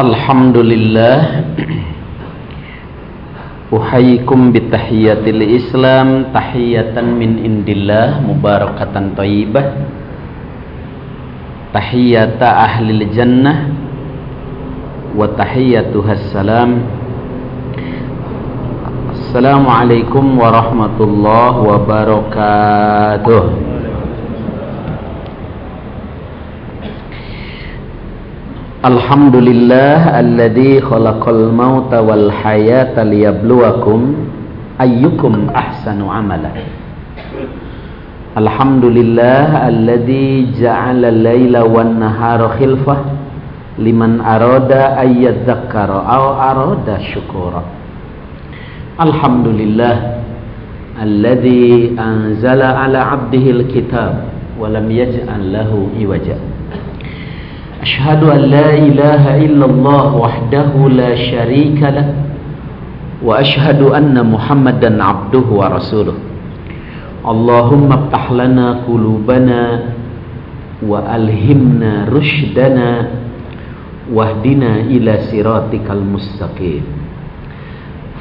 Alhamdulillah. Uhayyikum bitahiyatil Islam tahiyatan min indillah mubarakatan thayyibah tahiyata ahli jannah wa tahiyatuhas salam. Assalamualaikum warahmatullahi wabarakatuh Alhamdulillah alladzi khalaqal mauta wal hayata liyabluwakum ayyukum ahsanu amala. Alhamdulillah alladzi ja'ala al-laila wan nahara khilfah liman arada ayyadzakkara aw arada syukura. Alhamdulillah alladzi anzala ala 'abdihi al-kitab wa lam yaj'al lahu iwaja أشهد أن لا إله إلا الله وحده لا شريك له وأشهد أن محمدا عبده ورسوله. اللهم افتح لنا قلوبنا وألهمنا رشدنا واهدنا إلى صراطك المستقيم.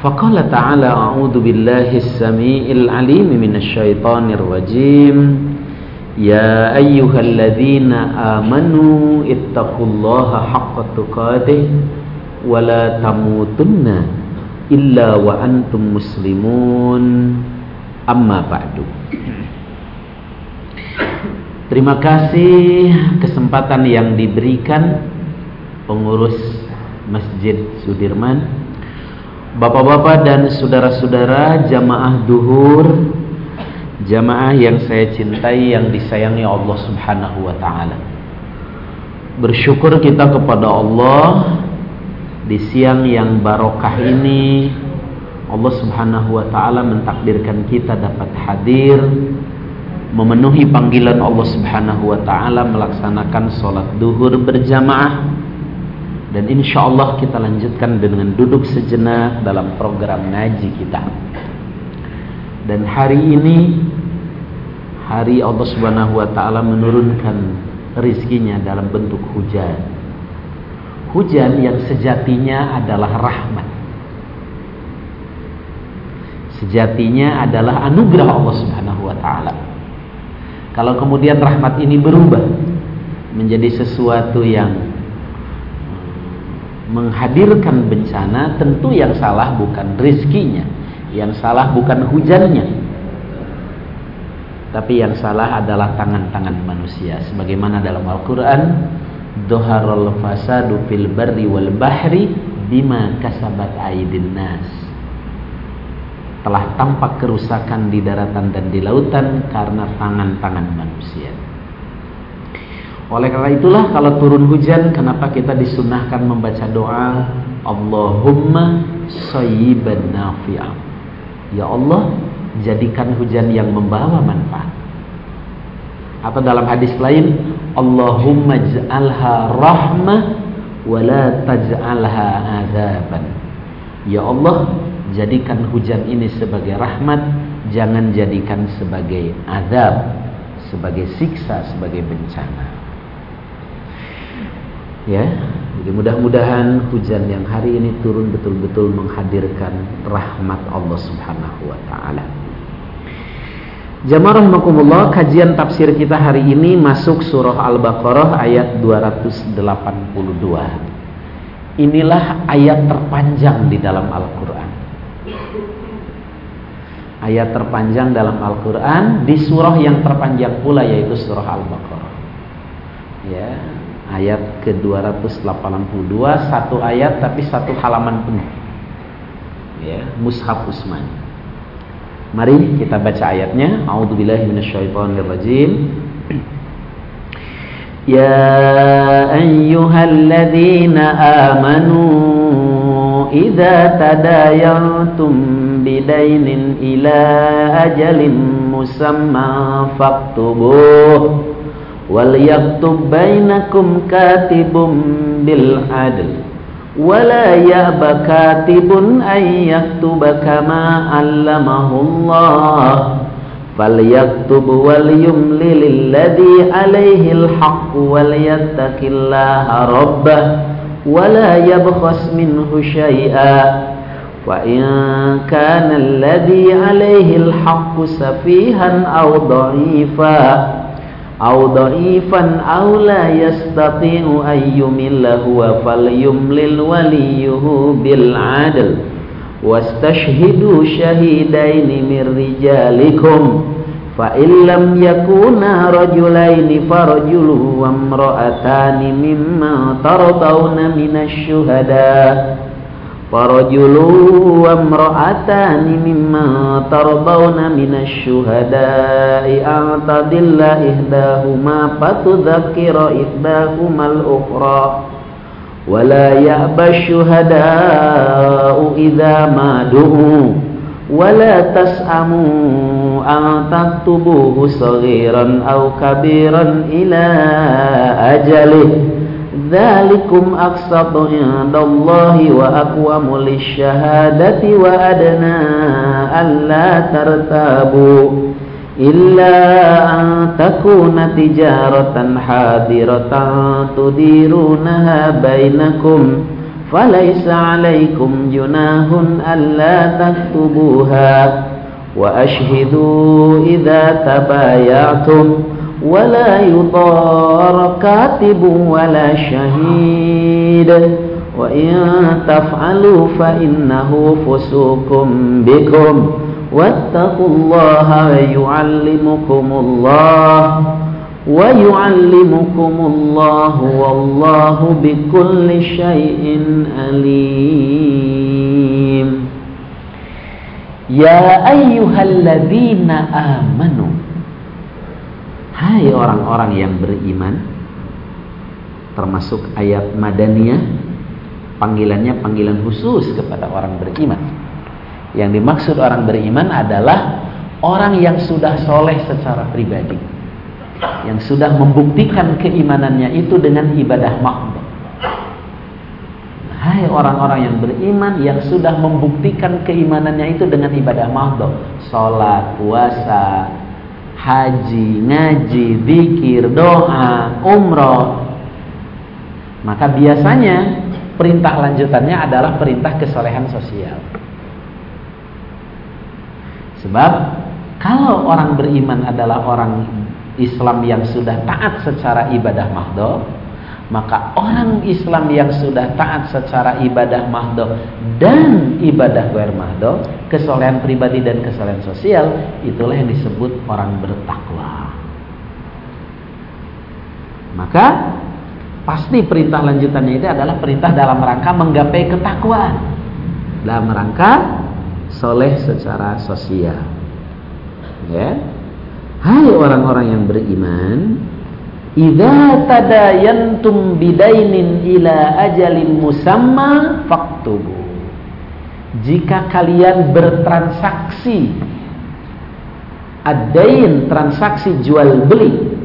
فقال تعالى أعوذ بالله السميع العليم من الشيطان الرجيم. يا أيها الذين آمنوا اتقوا الله حق تقاته ولا تموتن إلا وأنتم مسلمون أما بعد Terima kasih kesempatan yang diberikan pengurus Masjid Sudirman Bapak-bapak dan saudara-saudara jamaah duhur Jamaah yang saya cintai yang disayangi Allah Subhanahu wa taala. Bersyukur kita kepada Allah di siang yang barokah ini Allah Subhanahu wa taala mentakdirkan kita dapat hadir memenuhi panggilan Allah Subhanahu wa taala melaksanakan salat duhur berjamaah dan insya Allah kita lanjutkan dengan duduk sejenak dalam program ngaji kita. Dan hari ini hari Allah Subhanahu wa taala menurunkan rizkinya dalam bentuk hujan. Hujan yang sejatinya adalah rahmat. Sejatinya adalah anugerah Allah Subhanahu wa taala. Kalau kemudian rahmat ini berubah menjadi sesuatu yang menghadirkan bencana, tentu yang salah bukan rizkinya, yang salah bukan hujannya, tapi yang salah adalah tangan-tangan manusia. Sebagaimana dalam Al-Qur'an Doharul fasadu fil barri wal bahri bima kasabat aidin nas. Telah tampak kerusakan di daratan dan di lautan karena tangan-tangan manusia. Oleh karena itulah kalau turun hujan kenapa kita disunahkan membaca doa? Allahumma sayyiban nafi'ah ya Allah jadikan hujan yang membawa manfaat. Atau dalam hadis lain, Allahumma ja'alha rahmah wa la taj'alha azaban. Ya Allah, jadikan hujan ini sebagai rahmat, jangan jadikan sebagai azab, sebagai siksa, sebagai bencana. Ya, jadi mudah-mudahan hujan yang hari ini turun betul-betul menghadirkan rahmat Allah Subhanahu wa taala. Jamaah rahimakumullah, kajian tafsir kita hari ini masuk surah Al-Baqarah ayat 282. Inilah ayat terpanjang di dalam Al-Qur'an. Ayat terpanjang dalam Al-Qur'an di surah yang terpanjang pula yaitu surah Al-Baqarah. Ya, ayat ke-282 satu ayat tapi satu halaman penuh. Ya, mushaf Utsmani. Mari kita baca ayatnya. A'udzubillahi minasyaitonirrajim. Ya ayyuhalladzina amanu idza tadayantum bidainin ila ajalin wal bainakum katibum bil adl ولا يأب كاتب أن يكتب كما علمه الله. فليكتب وليملل الذي عليه الحق وليتق الله ربه ولا يبخس منه شيئا. وإن كان الذي عليه الحق سفيها أو ضعيفا أو ضعيفا أو لا يستطيع أن يمل هو فليملل وليه بالعدل. واستشهدوا شهيدين من رجالكم فإن لم يكونا رجلين فرجل وامرأتان مما ترضون من الشهداء. فرجل وامرأتان مما ترضون من الشهداء أن تضل إحداهما فتذكر إحداهما الأخرى ولا يأبى الشهداء إذا ما دعوا ولا تسأموا أن تكتبوه صغيرا أو كبيرا إلى أجله ذلكم أقسط عند الله وأقوم للشهادة وأدنى ألا ترتابوا إلا أن تكون تجارة حاضرة تديرونها بينكم فليس عليكم جناه ألا تكتبوها وأشهدوا إذا تبايعتم ولا يضار كاتب ولا شهيد. وإن تفعلوا فإنه فسوق بكم. واتقوا الله ويعلمكم الله. ويعلمكم الله والله بكل شيء أليم يا أيها الذين آمنوا Hai orang-orang yang beriman Termasuk ayat Madaniyah Panggilannya panggilan khusus kepada orang beriman Yang dimaksud orang beriman adalah Orang yang sudah soleh secara pribadi yang sudah membuktikan keimanannya itu dengan ibadah makhluk. Hai orang-orang yang beriman yang sudah membuktikan keimanannya itu dengan ibadah makhluk, salat, puasa, haji, ngaji, zikir, doa, umroh. Maka biasanya perintah lanjutannya adalah perintah kesolehan sosial. Sebab kalau orang beriman adalah orang Islam yang sudah taat secara ibadah mahdoh maka orang Islam yang sudah taat secara ibadah mahdoh dan ibadah guer mahdoh kesolehan pribadi dan kesolehan sosial itulah yang disebut orang bertakwa. Maka pasti perintah lanjutannya itu adalah perintah dalam rangka menggapai ketakwaan. Dalam rangka soleh secara sosial. Ya. Hai orang-orang yang beriman, idza tadayantum bidainin ila ajalin musamma faktubu. Jika kalian bertransaksi adain transaksi jual beli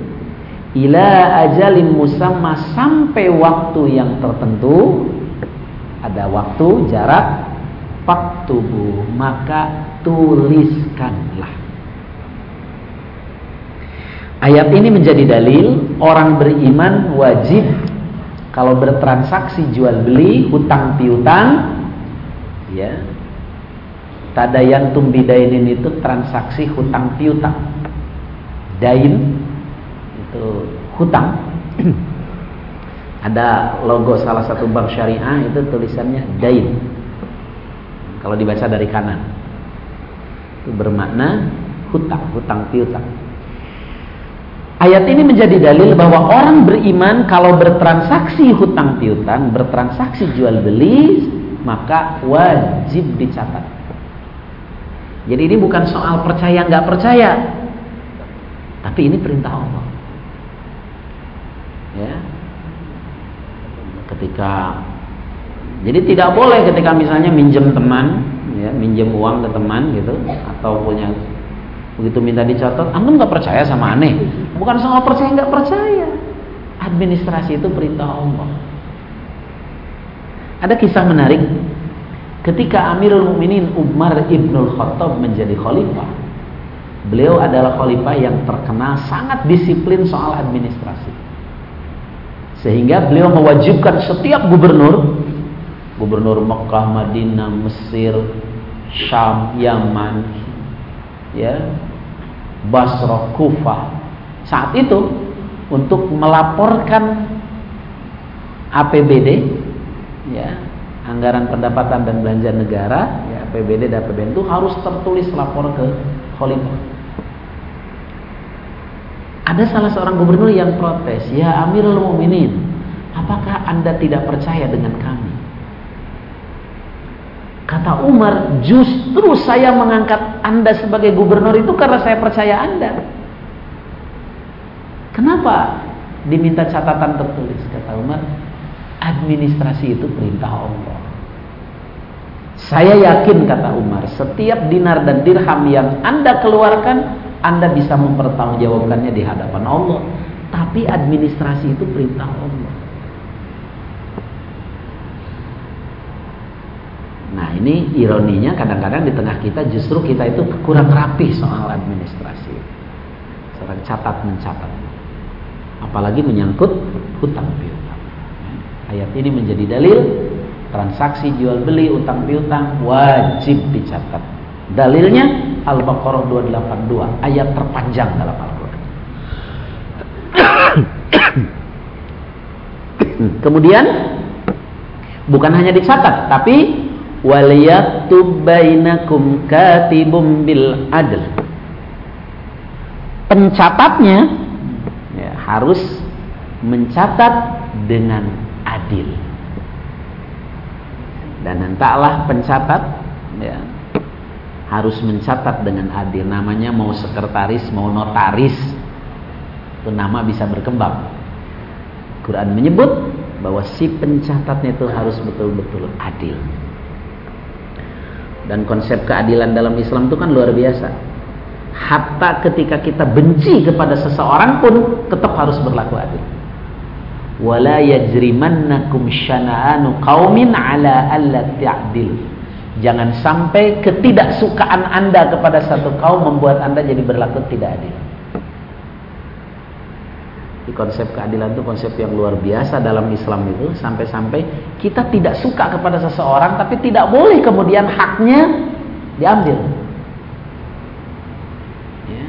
ila ajalin musamma sampai waktu yang tertentu ada waktu jarak faktubu maka tuliskanlah Ayat ini menjadi dalil orang beriman wajib kalau bertransaksi jual beli, hutang piutang, ya. Tadayantum bidainin itu transaksi hutang piutang. Dain itu hutang. Ada logo salah satu bank syariah itu tulisannya dain. Kalau dibaca dari kanan. Itu bermakna hutang, hutang piutang. Ayat ini menjadi dalil bahwa orang beriman kalau bertransaksi hutang piutang, bertransaksi jual beli, maka wajib dicatat. Jadi ini bukan soal percaya nggak percaya, tapi ini perintah Allah. Ya, ketika jadi tidak boleh ketika misalnya minjem teman, ya, minjem uang ke teman gitu, atau punya Begitu minta dicatat, antum nggak percaya sama aneh. Bukan soal percaya nggak percaya. Administrasi itu perintah Allah. Ada kisah menarik. Ketika Amirul Mukminin Umar ibnul Khattab menjadi khalifah, beliau adalah khalifah yang terkenal sangat disiplin soal administrasi. Sehingga beliau mewajibkan setiap gubernur, gubernur Mekah, Madinah, Mesir, Syam, Yaman, ya, Basra, Kufah. Saat itu untuk melaporkan APBD, ya, anggaran pendapatan dan belanja negara, ya, APBD dan APBN itu harus tertulis lapor ke Khalifah. Ada salah seorang gubernur yang protes, "Ya Amirul Mukminin, apakah Anda tidak percaya dengan kami?" Kata Umar, "Justru saya mengangkat Anda sebagai gubernur itu karena saya percaya Anda." Kenapa diminta catatan tertulis? Kata Umar, administrasi itu perintah Allah. Saya yakin kata Umar, setiap dinar dan dirham yang Anda keluarkan anda bisa mempertanggungjawabkannya di hadapan Allah. Tapi administrasi itu perintah Allah. Nah ini ironinya kadang-kadang di tengah kita justru kita itu kurang rapi soal administrasi. Seorang catat mencatat. Apalagi menyangkut hutang piutang. Ayat ini menjadi dalil transaksi jual beli utang piutang wajib dicatat. Dalilnya Al-Baqarah 282, ayat terpanjang dalam Al-Qur'an. Kemudian bukan hanya dicatat, tapi waliyaktub bainakum katibum bil adl. Pencatatnya ya, harus mencatat dengan adil. Dan hendaklah pencatat ya, harus mencatat dengan adil namanya mau sekretaris mau notaris itu nama bisa berkembang Quran menyebut bahwa si pencatatnya itu harus betul-betul adil dan konsep keadilan dalam Islam itu kan luar biasa. Hatta ketika kita benci kepada seseorang pun tetap harus berlaku adil. Wala yajrimannakum syana'anu qaumin ala alla ta'dilu Jangan sampai ketidaksukaan Anda kepada satu kaum membuat Anda jadi berlaku tidak adil. Di konsep keadilan itu konsep yang luar biasa dalam Islam itu sampai-sampai kita tidak suka kepada seseorang tapi tidak boleh kemudian haknya diambil. Ya.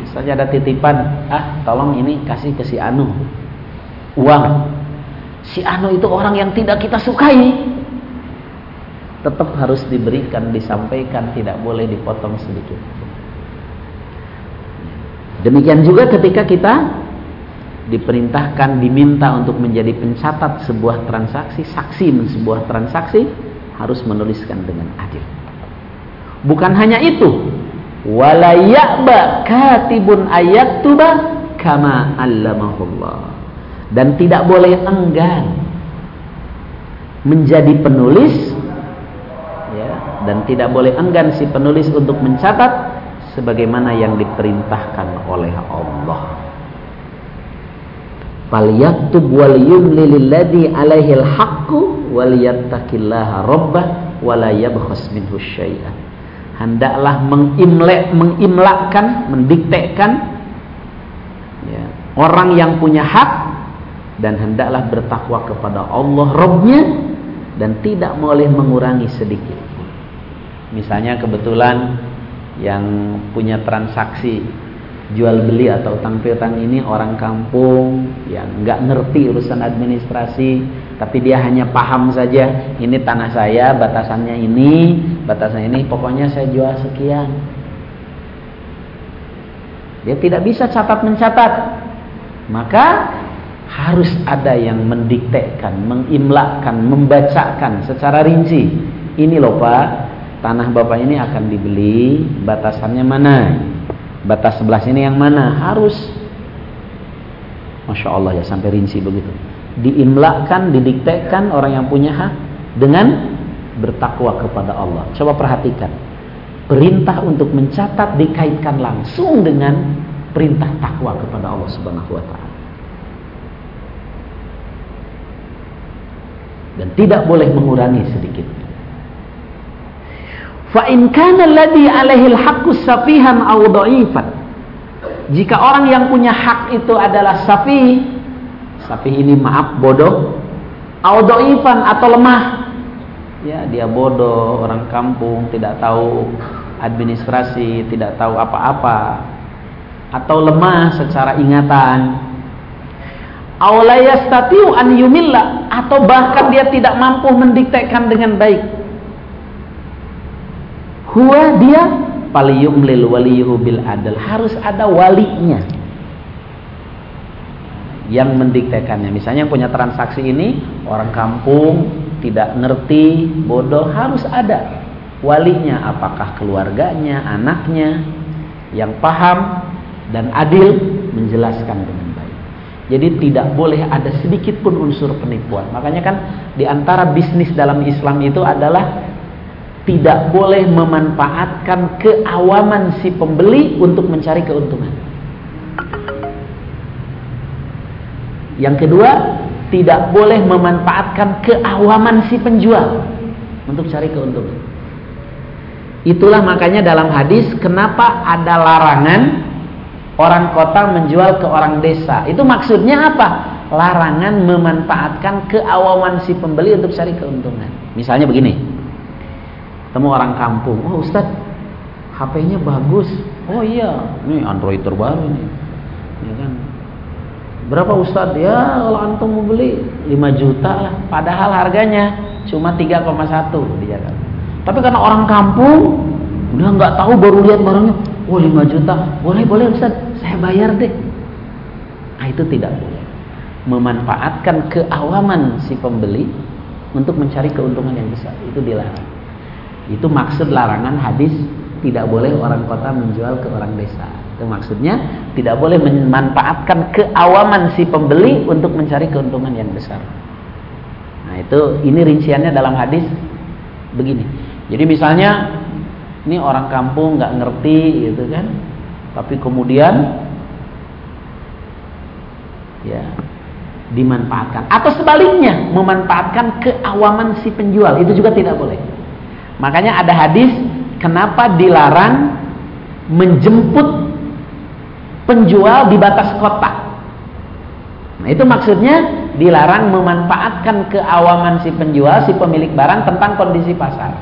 Misalnya ada titipan, ah tolong ini kasih ke si Anu uang. Si Anu itu orang yang tidak kita sukai, tetap harus diberikan, disampaikan, tidak boleh dipotong sedikit. Demikian juga ketika kita diperintahkan, diminta untuk menjadi pencatat sebuah transaksi, saksi sebuah transaksi, harus menuliskan dengan adil. Bukan hanya itu, walayaba katibun ayatuba kama allamahullah. Dan tidak boleh enggan menjadi penulis dan tidak boleh enggan si penulis untuk mencatat sebagaimana yang diperintahkan oleh Allah. Falyaktub wal yumli lilladhi alaihi al-haqqu wal yattaqillaha rabbah wa yabkhas minhu. Hendaklah mengimlek, mengimlakkan, mendiktekan ya, orang yang punya hak dan hendaklah bertakwa kepada Allah Rabbnya dan tidak boleh mengurangi sedikit misalnya kebetulan yang punya transaksi jual beli atau utang piutang ini orang kampung yang nggak ngerti urusan administrasi tapi dia hanya paham saja ini tanah saya batasannya ini batasan ini pokoknya saya jual sekian. Dia tidak bisa catat mencatat. Maka harus ada yang mendiktekan, mengimlakkan, membacakan secara rinci. Ini loh Pak, tanah bapak ini akan dibeli batasannya mana? Batas sebelah sini yang mana? Harus. Masya Allah ya sampai rinci begitu. Diimlakkan, didiktekan orang yang punya hak dengan bertakwa kepada Allah. Coba perhatikan. Perintah untuk mencatat dikaitkan langsung dengan perintah takwa kepada Allah subhanahu wa ta'ala. Dan tidak boleh mengurangi sedikit Fa in kana alladhi alaihi al-haqqu safihan aw dha'ifan. Jika orang yang punya hak itu adalah safi, sapi ini maaf bodoh ivan atau lemah ya dia bodoh orang kampung tidak tahu administrasi tidak tahu apa-apa atau lemah secara ingatan aulayastatiu an yumilla atau bahkan dia tidak mampu mendiktekan dengan baik huwa dia paliyumlil waliyuhu bil adal harus ada walinya yang mendiktekannya. Misalnya yang punya transaksi ini orang kampung tidak ngerti bodoh harus ada walinya. Apakah keluarganya anaknya yang paham dan adil menjelaskan dengan baik. Jadi tidak boleh ada sedikit pun unsur penipuan. Makanya kan di antara bisnis dalam Islam itu adalah tidak boleh memanfaatkan keawaman si pembeli untuk mencari keuntungan. Yang kedua, tidak boleh memanfaatkan keawaman si penjual untuk cari keuntungan. Itulah makanya dalam hadis kenapa ada larangan orang kota menjual ke orang desa. Itu maksudnya apa? Larangan memanfaatkan keawaman si pembeli untuk cari keuntungan. Misalnya begini temu orang kampung. Oh Ustaz HP-nya bagus. Oh iya. Ini Android terbaru nih ya kan? Berapa Ustaz? Ya kalau antum mau beli 5 juta lah. Padahal harganya cuma 3,1 di Jakarta tapi karena orang kampung udah nggak tahu baru lihat barangnya oh 5 juta. Boleh boleh Ustaz. Saya bayar deh. Nah itu tidak boleh. Memanfaatkan keawaman si pembeli untuk mencari keuntungan yang besar. Itu dilarang itu maksud larangan hadis tidak boleh orang kota menjual ke orang desa. Itu maksudnya tidak boleh memanfaatkan keawaman si pembeli untuk mencari keuntungan yang besar. Nah, itu ini rinciannya dalam hadis begini. Jadi misalnya ini orang kampung nggak ngerti gitu kan. Tapi kemudian ya dimanfaatkan atau sebaliknya memanfaatkan keawaman si penjual itu juga tidak boleh. Makanya ada hadis kenapa dilarang menjemput penjual di batas kota. Nah, itu maksudnya dilarang memanfaatkan keawaman si penjual, si pemilik barang tentang kondisi pasar.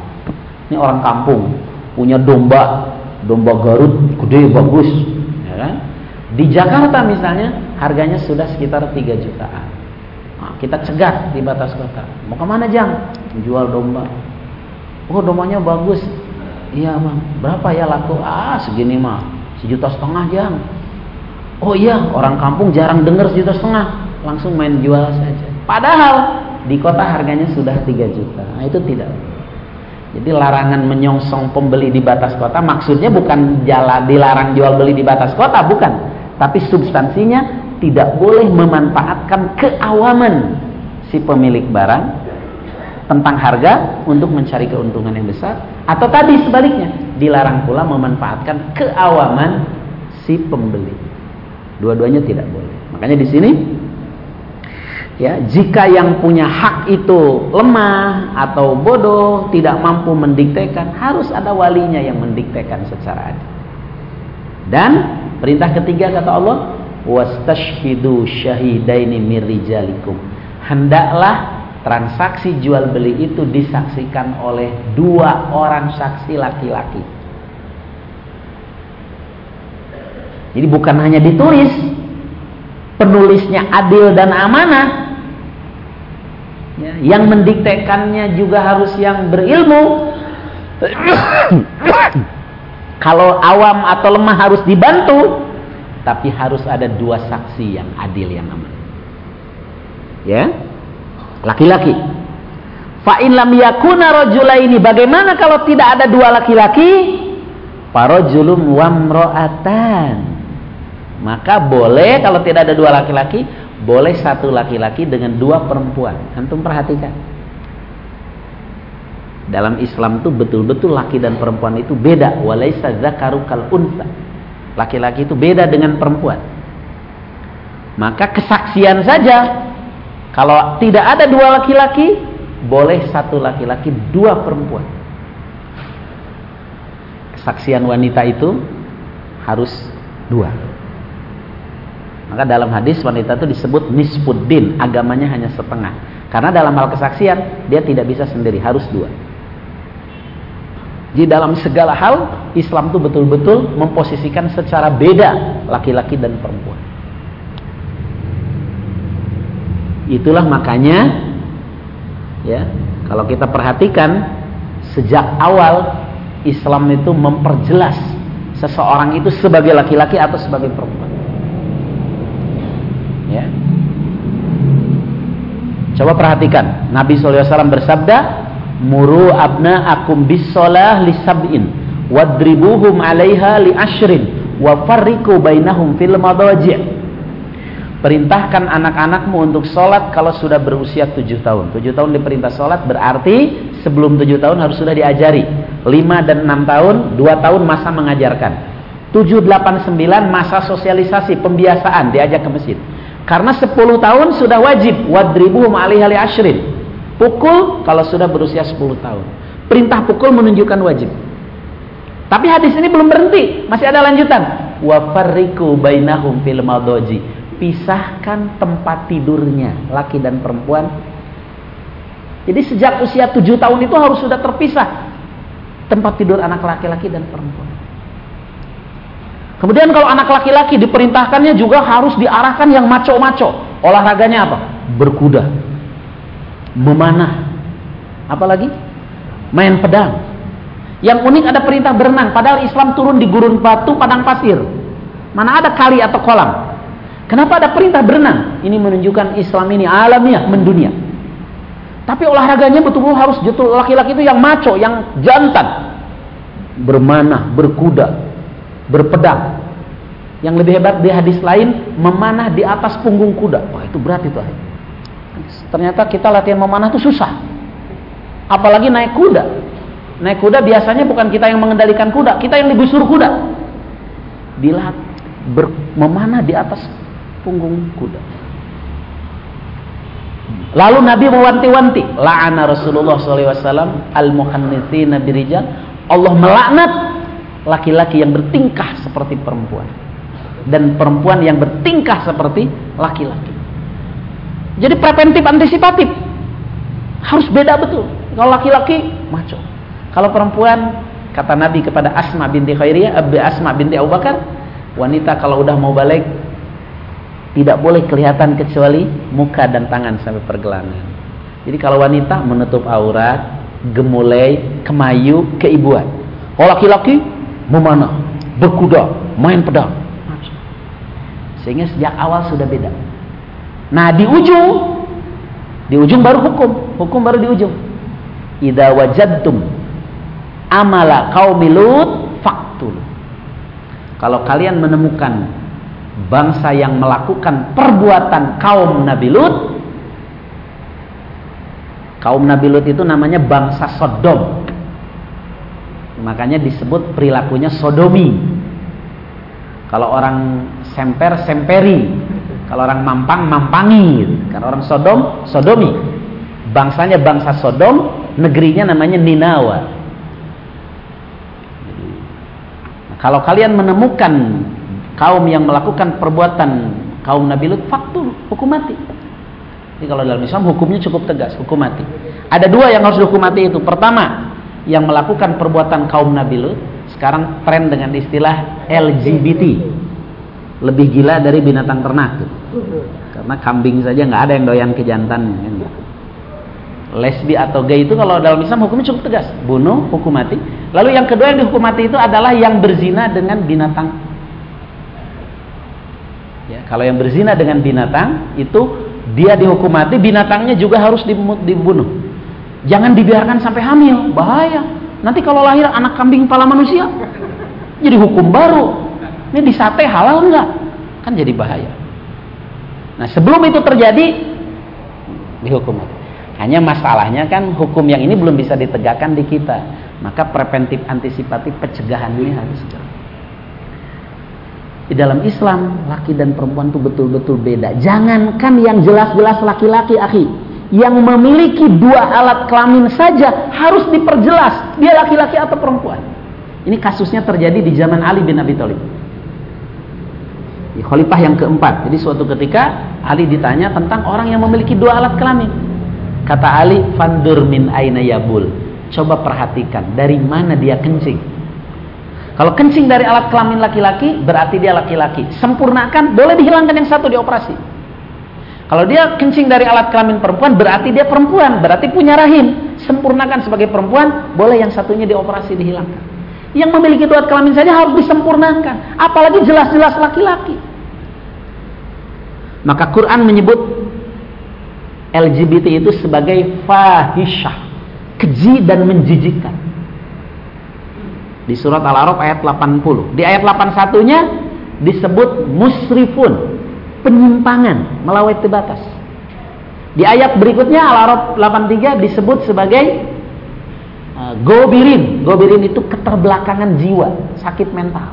Ini orang kampung, punya domba, domba Garut gede bagus, ya kan? Di Jakarta misalnya harganya sudah sekitar 3 jutaan. Nah, kita cegah di batas kota. Mau ke mana jang? Jual domba. Oh domanya bagus. Iya bang. Berapa ya laku? Ah segini mah. Sejuta setengah jam. Oh iya orang kampung jarang dengar sejuta setengah. Langsung main jual saja. Padahal di kota harganya sudah 3 juta. Nah, itu tidak. Jadi larangan menyongsong pembeli di batas kota maksudnya bukan jalan dilarang jual beli di batas kota, bukan. Tapi substansinya tidak boleh memanfaatkan keawaman si pemilik barang tentang harga untuk mencari keuntungan yang besar atau tadi sebaliknya dilarang pula memanfaatkan keawaman si pembeli. Dua-duanya tidak boleh. Makanya di sini ya jika yang punya hak itu lemah atau bodoh tidak mampu mendiktekan harus ada walinya yang mendiktekan secara adil. Dan perintah ketiga kata Allah wastashhidu syahidaini mirrijalikum hendaklah transaksi jual beli itu disaksikan oleh dua orang saksi laki-laki. Jadi bukan hanya ditulis, penulisnya adil dan amanah. Ya, yang mendiktekannya juga harus yang berilmu. Kalau awam atau lemah harus dibantu, tapi harus ada dua saksi yang adil yang aman. Ya, laki-laki. Fa in lam yakuna rajulaini bagaimana kalau tidak ada dua laki-laki? Farajulun wamro'atan. Maka boleh kalau tidak ada dua laki-laki, boleh satu laki-laki dengan dua perempuan. Antum perhatikan. Dalam Islam itu betul-betul laki dan perempuan itu beda. Walaisa zakaru kal unsa. Laki-laki itu beda dengan perempuan. Maka kesaksian saja kalau tidak ada dua laki-laki, boleh satu laki-laki, dua perempuan. Kesaksian wanita itu harus dua. Maka dalam hadis wanita itu disebut nisfuddin, agamanya hanya setengah. Karena dalam hal kesaksian dia tidak bisa sendiri, harus dua. Di dalam segala hal Islam itu betul-betul memposisikan secara beda laki-laki dan perempuan. Itulah makanya ya, kalau kita perhatikan sejak awal Islam itu memperjelas seseorang itu sebagai laki-laki atau sebagai perempuan. Ya. Coba perhatikan, Nabi SAW bersabda, "Muru abna akum bisolah li sab'in, wadribuhum 'alaiha li ashrin, wa farriku bainahum fil madaji'." Perintahkan anak-anakmu untuk sholat kalau sudah berusia tujuh tahun. Tujuh tahun diperintah sholat berarti sebelum tujuh tahun harus sudah diajari. Lima dan enam tahun, dua tahun masa mengajarkan. Tujuh, delapan, sembilan masa sosialisasi, pembiasaan, diajak ke masjid. Karena 10 tahun sudah wajib wadribuhum alihali ashrin. Pukul kalau sudah berusia 10 tahun. Perintah pukul menunjukkan wajib. Tapi hadis ini belum berhenti, masih ada lanjutan. Wa farriqu bainahum fil madoji. Pisahkan tempat tidurnya laki dan perempuan. Jadi sejak usia 7 tahun itu harus sudah terpisah tempat tidur anak laki-laki dan perempuan. Kemudian kalau anak laki-laki diperintahkannya juga harus diarahkan yang maco-maco. Olahraganya apa? Berkuda. Memanah. Apalagi? Main pedang. Yang unik ada perintah berenang. Padahal Islam turun di gurun batu padang pasir. Mana ada kali atau kolam. Kenapa ada perintah berenang? Ini menunjukkan Islam ini alamiah, mendunia. Tapi olahraganya betul-betul harus betul laki-laki itu yang maco, yang jantan. Bermanah, berkuda, berpedang. Yang lebih hebat di hadis lain memanah di atas punggung kuda. Wah itu berat itu. Ternyata kita latihan memanah itu susah. Apalagi naik kuda. Naik kuda biasanya bukan kita yang mengendalikan kuda, kita yang digusur kuda. Dilat ber, memanah di atas punggung kuda. Lalu Nabi mewanti-wanti, la'ana Rasulullah SAW al-muhannitsina birijal. Allah melaknat laki-laki yang bertingkah seperti perempuan dan perempuan yang bertingkah seperti laki-laki. Jadi preventif antisipatif harus beda betul. Kalau laki-laki maco. Kalau perempuan kata Nabi kepada Asma binti Khairiyah, Abi Asma binti Abu Bakar, wanita kalau udah mau balik tidak boleh kelihatan kecuali muka dan tangan sampai pergelangan. Jadi kalau wanita menutup aurat, gemulai, kemayu, keibuan. Kalau laki-laki memanah, berkuda, main pedang. Sehingga sejak awal sudah beda. Nah di ujung, di ujung baru hukum, hukum baru di ujung. Ida wajadtum amala kaumilut faktul. Kalau kalian menemukan bangsa yang melakukan perbuatan kaum Nabi Lut, kaum Nabi Lut itu namanya bangsa Sodom. Makanya disebut perilakunya sodomi. Kalau orang semper, semperi. Kalau orang mampang, mampangi. Kalau orang sodom, sodomi. Bangsanya bangsa Sodom, negerinya namanya Ninawa. Nah, kalau kalian menemukan kaum yang melakukan perbuatan kaum Nabi Lut, faktur, hukum mati. Jadi kalau dalam Islam hukumnya cukup tegas, hukum mati. Ada dua yang harus hukum mati itu. Pertama, yang melakukan perbuatan kaum Nabi Lut sekarang tren dengan istilah LGBT lebih gila dari binatang ternak tuh. karena kambing saja nggak ada yang doyan ke jantannya kan? lesbi atau gay itu kalau dalam Islam hukumnya cukup tegas bunuh hukum mati lalu yang kedua yang dihukum mati itu adalah yang berzina dengan binatang ya, kalau yang berzina dengan binatang itu dia dihukum mati binatangnya juga harus dibunuh Jangan dibiarkan sampai hamil, bahaya. Nanti kalau lahir anak kambing kepala manusia, jadi hukum baru. Ini di sate halal enggak? Kan jadi bahaya. Nah sebelum itu terjadi, dihukum mati. Hanya masalahnya kan hukum yang ini belum bisa ditegakkan di kita. Maka preventif antisipatif pencegahan ini harus di dalam Islam laki dan perempuan itu betul-betul beda. Jangankan yang jelas-jelas laki-laki, akhi yang memiliki dua alat kelamin saja harus diperjelas dia laki-laki atau perempuan. Ini kasusnya terjadi di zaman Ali bin Abi Thalib. Khalifah yang keempat. Jadi suatu ketika Ali ditanya tentang orang yang memiliki dua alat kelamin. Kata Ali, "Fandur min aina yabul." Coba perhatikan dari mana dia kencing. Kalau kencing dari alat kelamin laki-laki, berarti dia laki-laki. Sempurnakan, boleh dihilangkan yang satu dioperasi. Kalau dia kencing dari alat kelamin perempuan, berarti dia perempuan, berarti punya rahim. Sempurnakan sebagai perempuan, boleh yang satunya dioperasi dihilangkan. Yang memiliki dua kelamin saja harus disempurnakan. Apalagi jelas-jelas laki-laki. Maka Quran menyebut LGBT itu sebagai fahisyah. Keji dan menjijikan. Di surat Al-A'raf ayat 80. Di ayat 81-nya disebut musrifun. Penyimpangan, melewati batas. Di ayat berikutnya Al-A'raf 83 disebut sebagai Eh, gobirin, gobirin itu keterbelakangan jiwa, sakit mental.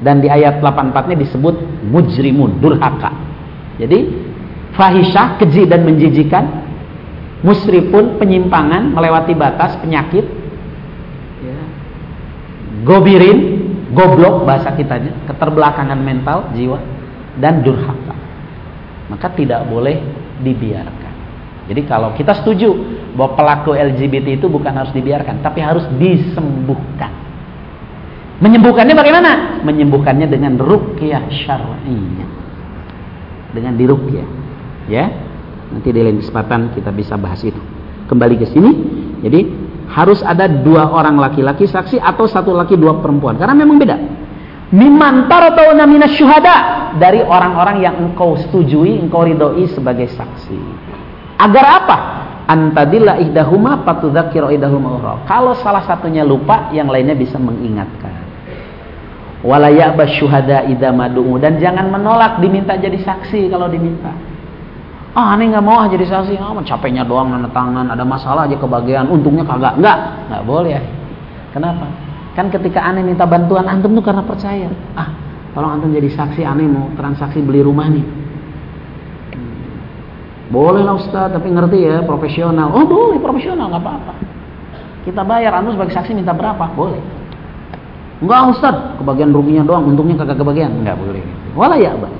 Dan di ayat 84-nya disebut mujrimun, durhaka. Jadi fahisyah, keji dan menjijikan, musrifun, penyimpangan, melewati batas, penyakit. Gobirin, goblok bahasa kitanya, keterbelakangan mental, jiwa dan durhaka. Maka tidak boleh dibiarkan. Jadi kalau kita setuju bahwa pelaku LGBT itu bukan harus dibiarkan, tapi harus disembuhkan. Menyembuhkannya bagaimana? Menyembuhkannya dengan rukyah syar'iyyah. Dengan dirukyah. Ya. Nanti di lain kesempatan kita bisa bahas itu. Kembali ke sini. Jadi harus ada dua orang laki-laki saksi atau satu laki dua perempuan. Karena memang beda. Mimman taratawna syuhada dari orang-orang yang engkau setujui, engkau ridhoi sebagai saksi. Agar apa? antadilla ihdahuma patudzakiru ihdahuma ukhra. Kalau salah satunya lupa, yang lainnya bisa mengingatkan. Wala syuhada idza dan jangan menolak diminta jadi saksi kalau diminta. Ah, aneh nggak mau jadi saksi. Ah, capeknya doang nanda tangan, ada masalah aja kebagian, untungnya kagak. Enggak, enggak boleh. Kenapa? Kan ketika aneh minta bantuan antum tuh karena percaya. Ah, tolong antum jadi saksi aneh mau transaksi beli rumah nih boleh lah Ustaz, tapi ngerti ya, profesional. Oh boleh, profesional, nggak apa-apa. Kita bayar, antum sebagai saksi minta berapa? Boleh. Enggak Ustaz, kebagian ruginya doang, untungnya kagak kebagian. Enggak boleh. Wala ya abah.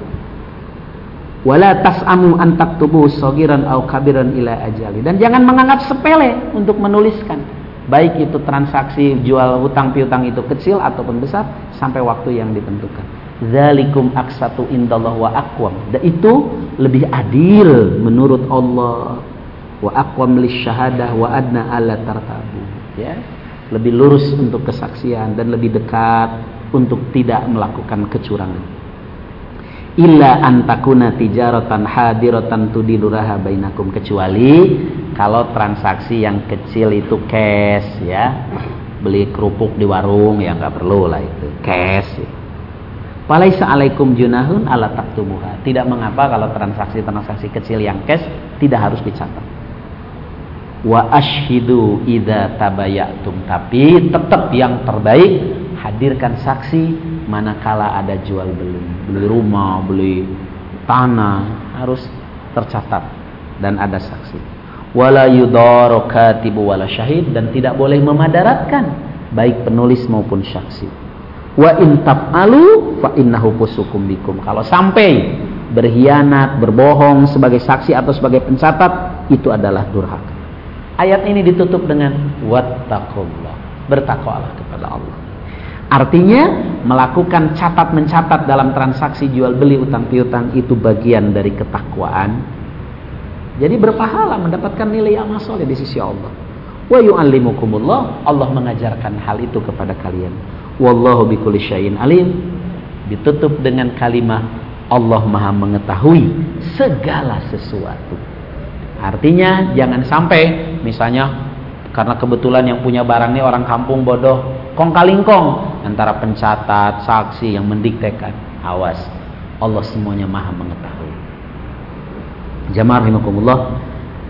Wala tas'amu an taktubu sogiran au kabiran ila ajali. Dan jangan menganggap sepele untuk menuliskan. Baik itu transaksi jual hutang piutang itu kecil ataupun besar sampai waktu yang ditentukan. Zalikum aksatu indallah wa. Dan itu lebih adil menurut Allah. Wa aqwam syahadah wa adna ala tartabu. Ya. Lebih lurus untuk kesaksian dan lebih dekat untuk tidak melakukan kecurangan. Illa antakuna tijaratan hadiratan tudiluraha bainakum kecuali kalau transaksi yang kecil itu cash ya beli kerupuk di warung ya nggak perlu lah itu cash ya Walaisa alaikum junahun ala taktumuha. Tidak mengapa kalau transaksi-transaksi kecil yang cash tidak harus dicatat. Wa ashhidu idza tabayatum. Tapi tetap yang terbaik hadirkan saksi manakala ada jual beli. Beli rumah, beli tanah harus tercatat dan ada saksi. Wala yudaru katibu wala syahid dan tidak boleh memadaratkan baik penulis maupun saksi Wa in taf'alu fa innahu fusukum bikum. Kalau sampai berkhianat, berbohong sebagai saksi atau sebagai pencatat, itu adalah durhaka. Ayat ini ditutup dengan wattaqullah. Bertakwalah kepada Allah. Artinya melakukan catat mencatat dalam transaksi jual beli utang piutang itu bagian dari ketakwaan. Jadi berpahala mendapatkan nilai amal soleh di sisi Allah. Wa yu'allimukumullah, Allah mengajarkan hal itu kepada kalian. Wallahu bikulli syai'in alim. Ditutup dengan kalimat Allah Maha mengetahui segala sesuatu. Artinya jangan sampai misalnya karena kebetulan yang punya barang ini orang kampung bodoh, kong kalingkong antara pencatat, saksi yang mendiktekan. Awas, Allah semuanya Maha mengetahui. Jamaah rahimakumullah,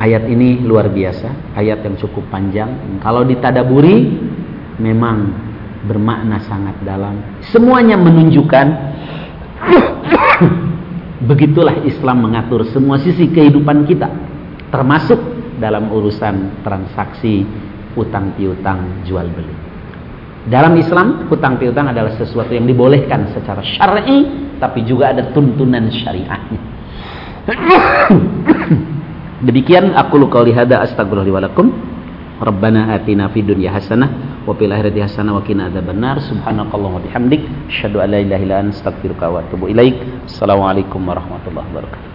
ayat ini luar biasa, ayat yang cukup panjang. Kalau ditadaburi memang bermakna sangat dalam. Semuanya menunjukkan begitulah Islam mengatur semua sisi kehidupan kita, termasuk dalam urusan transaksi utang piutang jual beli. Dalam Islam, hutang piutang adalah sesuatu yang dibolehkan secara syar'i, tapi juga ada tuntunan syariahnya. Demikian aku luka lihada astagfirullahaladzim. Rabbana atina fid dunya hasanah wa fil akhirati hasanah wa qina adzabannar. Subhanakallahumma bihamdik, asyhadu an la ilaha illa anta astaghfiruka wa atubu ilaik. Assalamualaikum warahmatullahi wabarakatuh.